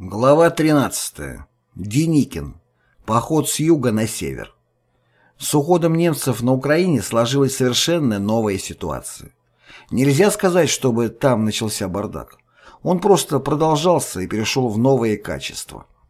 Глава 13. Деникин. Поход с юга на север. С уходом немцев на Украине сложилась совершенно новая ситуация. Нельзя сказать, чтобы там начался бардак. Он просто продолжался и перешел в новые качества.